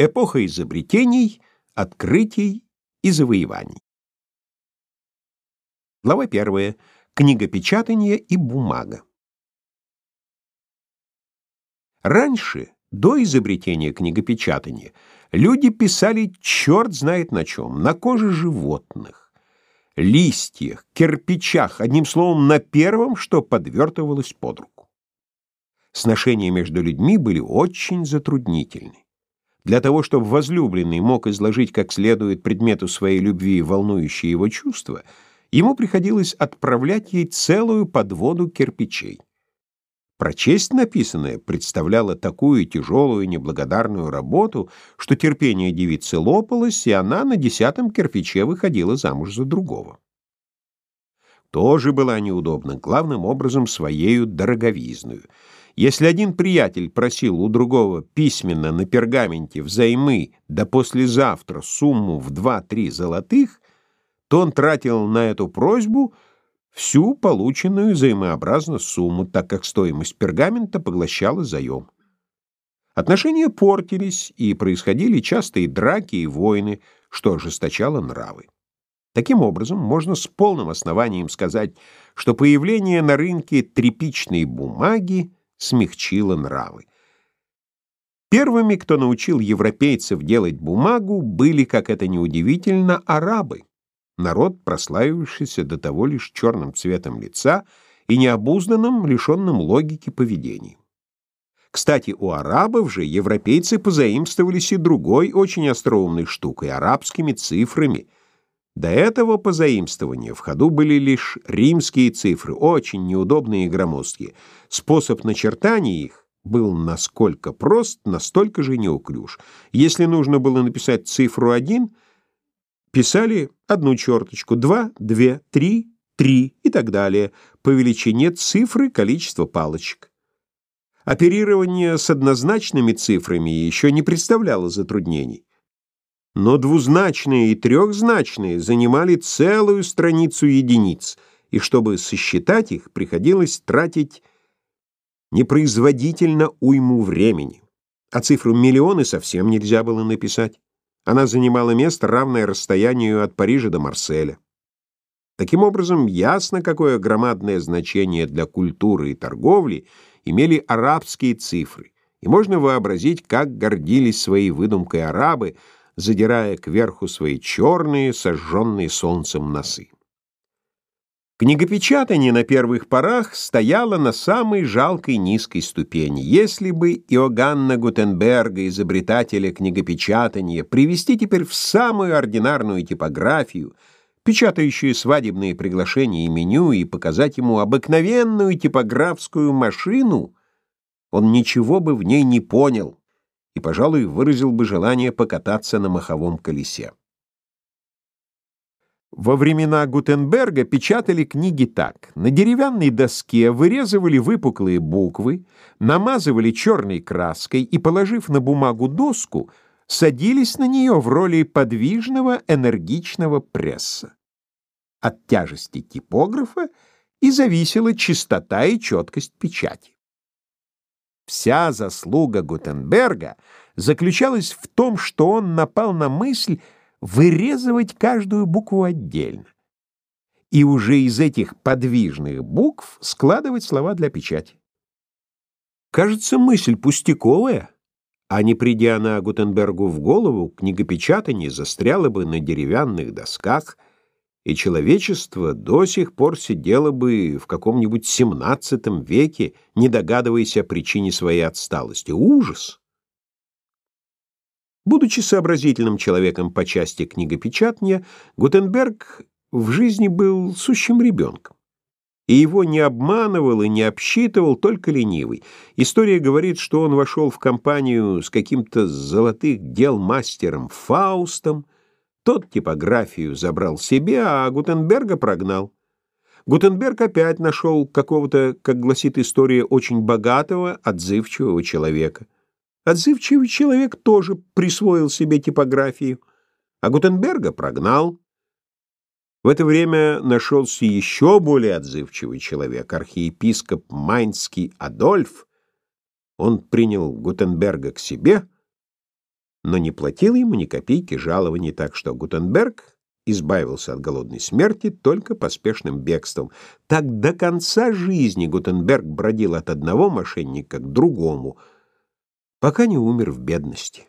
Эпоха изобретений, открытий и завоеваний. Глава 1. Книгопечатание и бумага. Раньше, до изобретения книгопечатания, люди писали черт знает на чем, на коже животных, листьях, кирпичах, одним словом, на первом, что подвертывалось под руку. Сношения между людьми были очень затруднительны. Для того, чтобы возлюбленный мог изложить как следует предмету своей любви волнующие его чувства, ему приходилось отправлять ей целую подводу кирпичей. Прочесть написанное представляло такую тяжелую неблагодарную работу, что терпение девицы лопалось, и она на десятом кирпиче выходила замуж за другого. Тоже была неудобна, главным образом, своею дороговизную — если один приятель просил у другого письменно на пергаменте взаймы до послезавтра сумму в два-три золотых, то он тратил на эту просьбу всю полученную взаимообразно сумму, так как стоимость пергамента поглощала заем. Отношения портились, и происходили частые драки и войны, что ожесточало нравы. Таким образом, можно с полным основанием сказать, что появление на рынке тряпичной бумаги смягчило нравы. Первыми, кто научил европейцев делать бумагу, были, как это неудивительно, арабы, народ, прославившийся до того лишь черным цветом лица и необузданным, лишенным логики поведением. Кстати, у арабов же европейцы позаимствовались и другой очень остроумной штукой — арабскими цифрами — до этого позаимствования в ходу были лишь римские цифры, очень неудобные и громоздкие. Способ начертания их был насколько прост, настолько же неуклюж. Если нужно было написать цифру 1, писали одну черточку, два, две, три, три и так далее, по величине цифры количество палочек. Оперирование с однозначными цифрами еще не представляло затруднений но двузначные и трехзначные занимали целую страницу единиц, и чтобы сосчитать их, приходилось тратить непроизводительно уйму времени. А цифру миллионы совсем нельзя было написать. Она занимала место, равное расстоянию от Парижа до Марселя. Таким образом, ясно, какое громадное значение для культуры и торговли имели арабские цифры, и можно вообразить, как гордились своей выдумкой арабы — задирая кверху свои черные, сожженные солнцем носы. Книгопечатание на первых порах стояло на самой жалкой низкой ступени. Если бы Иоганна Гутенберга, изобретателя книгопечатания, привести теперь в самую ординарную типографию, печатающую свадебные приглашения и меню, и показать ему обыкновенную типографскую машину, он ничего бы в ней не понял и, пожалуй, выразил бы желание покататься на маховом колесе. Во времена Гутенберга печатали книги так. На деревянной доске вырезывали выпуклые буквы, намазывали черной краской и, положив на бумагу доску, садились на нее в роли подвижного энергичного пресса. От тяжести типографа и зависела чистота и четкость печати. Вся заслуга Гутенберга заключалась в том, что он напал на мысль вырезывать каждую букву отдельно и уже из этих подвижных букв складывать слова для печати. Кажется, мысль пустяковая, а не придя она Гутенбергу в голову, книгопечатание застряло бы на деревянных досках — и человечество до сих пор сидело бы в каком-нибудь семнадцатом веке, не догадываясь о причине своей отсталости. Ужас! Будучи сообразительным человеком по части книгопечатания, Гутенберг в жизни был сущим ребенком. И его не обманывал и не обсчитывал только ленивый. История говорит, что он вошел в компанию с каким-то золотых дел мастером Фаустом, тот типографию забрал себе, а Гутенберга прогнал. Гутенберг опять нашел какого-то, как гласит история, очень богатого, отзывчивого человека. Отзывчивый человек тоже присвоил себе типографию, а Гутенберга прогнал. В это время нашелся еще более отзывчивый человек, архиепископ Майнский Адольф. Он принял Гутенберга к себе — но не платил ему ни копейки жалований, так что Гутенберг избавился от голодной смерти только поспешным бегством. Так до конца жизни Гутенберг бродил от одного мошенника к другому, пока не умер в бедности.